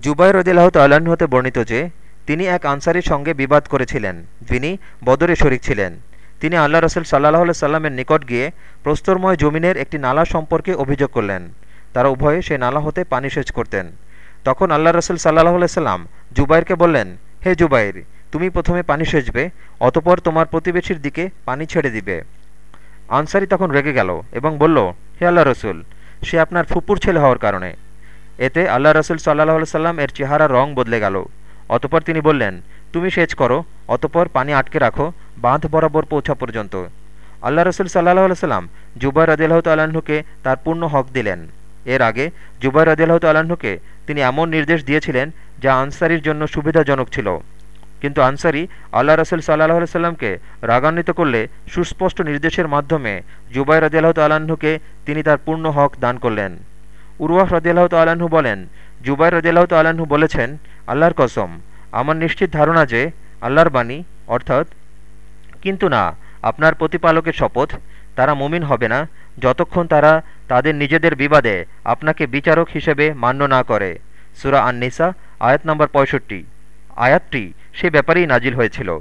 জুবাইর রদিল্লাহ তাল্লাহ্ন হতে বর্ণিত যে, তিনি এক আনসারির সঙ্গে বিবাদ করেছিলেন, যিনি বদরে শরিক ছিলেন। তিনি আল্লাহ রসুল সাল্লাহ সাল্লামের নিকট গিয়ে প্রস্তরময় জমিনের একটি নালা সম্পর্কে অভিযোগ করলেন। তারা উভয়ে সেই নালা হতে পানি সেচ করতেন। তখন আল্লাহ রসুল সাল্লাহ সাল্লাম জুবাইরকে বললেন, হে জুবাইর, তুমি প্রথমে পানি সেচবে, অতপর তোমার প্রতিবেশীর দিকে পানি ছেড়ে দিবে। আনসারি তখন রেগে গেল এবং বলল, হে আল্লাহ রসুল, সে আপনার ফুপুর ছেলে হওয়ার কারণে। এতে আল্লাহ রসুল সাল্লাহ সাল্লাম এর চেহারা রং বদলে গেল। অতপর তিনি বললেন, তুমি সেচ করো, অতপর পানি আটকে রাখো, বাঁধ বরাবর পৌঁছা পর্যন্ত। আল্লাহ রসুল সাল্লাহ সাল্লাম জুবাই রদিল্লাহ তাল্লাহ্নকে তার পূর্ণ হক দিলেন। এর আগে জুবাই রদিল্লাহ তাল্লাহ্নকে তিনি এমন নির্দেশ দিয়েছিলেন যা আনসারির জন্য সুবিধাজনক ছিল। কিন্তু আনসারি আল্লাহ রসুল সাল্লাহ সাল্লামকে রাগান্বিত করলে সুস্পষ্ট নির্দেশের মাধ্যমে জুবাই রদিয়াল্লাহ তাল্লাহ্নকে তিনি তার পূর্ণ হক দান করলেন। উরওয়াহ রদিয়াল্লাহ তাল্লাহ্ন বলেন জুবাই রদিয়াল্লাহ তাল্লাহ্ন বলেছেন, আল্লাহর কসম, আমার নিশ্চিত ধারণা যে আল্লাহর বাণী, অর্থাৎ, কিন্তু না, আপনার প্রতিপালকের শপথ, তারা মুমিন হবে না, যতক্ষণ তারা তাদের নিজেদের বিবাদে আপনাকে বিচারক হিসেবে মান্য না করে। সুরা আননিসা, আয়াত নম্বর পঁয়ষট্টি। আয়াতটি সে ব্যাপারেই নাজিল হয়েছিল।